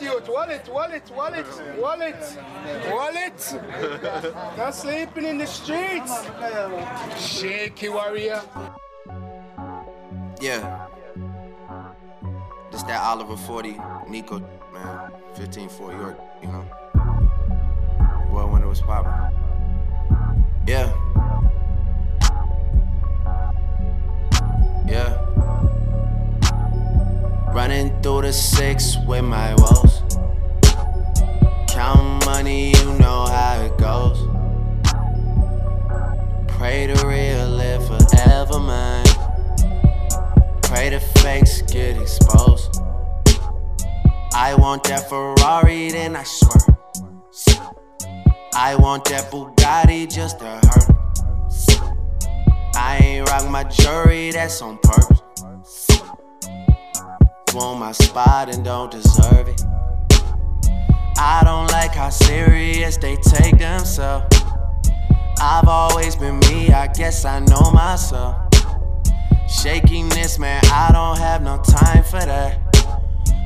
wallet, wallet, wallet, wallet, wallet, wallet. Not sleeping in the streets. Shaky warrior. Yeah. Just that Oliver 40, Nico, man. 15 4 York, you know. Well, when it was popping. Yeah. The six with my woes. Count money, you know how it goes. Pray to real live forever, man. Pray the fakes get exposed. I want that Ferrari, then I swear. I want that Bugatti just to hurt. I ain't rock my jury, that's on purpose. Want my spot and don't deserve it. I don't like how serious they take themselves. I've always been me, I guess I know myself. Shakiness, man, I don't have no time for that.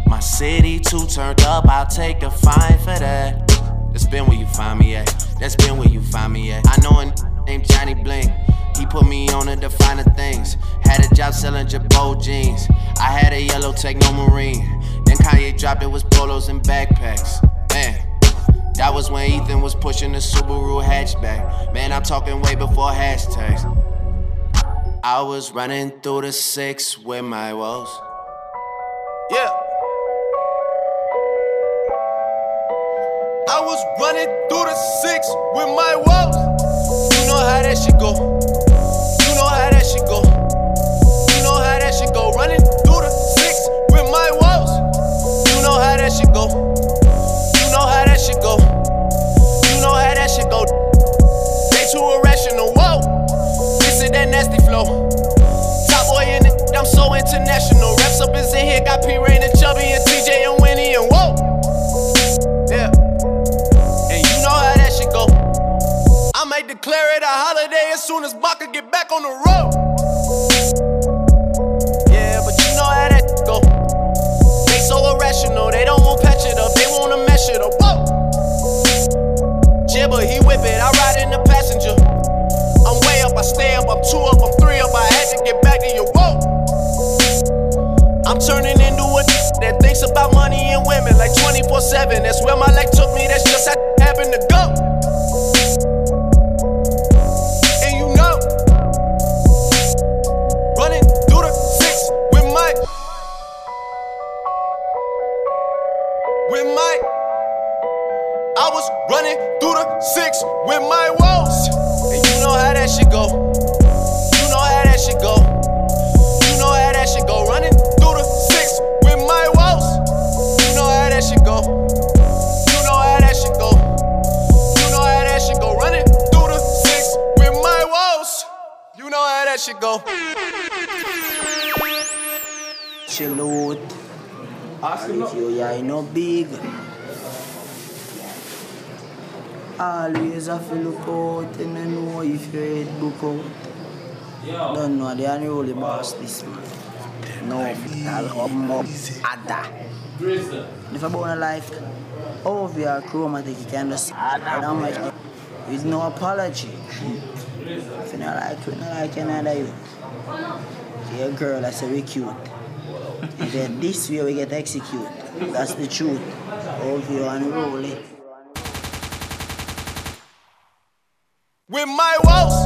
My city too turned up, I'll take the fine for that. That's been where you find me at. That's been where you find me at. I know a named Johnny Bling. He put me on to the things. Had a job selling Girbaud jeans. I had a yellow techno marine. Then Kanye dropped it was polos and backpacks. Man, that was when Ethan was pushing the Subaru hatchback. Man, I'm talking way before hashtags. I was running through the six with my woes. Yeah. I was running through the six with my woes. You know how that shit go. Soon as Baka get back on the road. Yeah, but you know how that go. They so irrational, they don't want patch it up, they wanna mesh it up. Whoa. Jibber, he whip it, I ride in the passenger. I'm way up, I stay up, I'm two up, I'm three up, I had to get back to you. Whoa. I'm turning into a that was running through the six with my woes. And you know how that shit go. You know how that shit go. You know how that shit go. Running through the six with my woes. You know how that shit go. You know how that shit go. You know how that shit go. Running through the six with my woes. You know how that shit go. Chill out. And if you yeah, you know big. Always have to look out and I know if your head book out. Don't know the unruly boss this man. No, I'll hum up Ada. If I born a life, all of your chromatic you can just and I'm like with no apology. If you not like you, not like another you. Your girl, I say we cute. And then this way we get execute. That's the truth. All of you unruly. With my woes.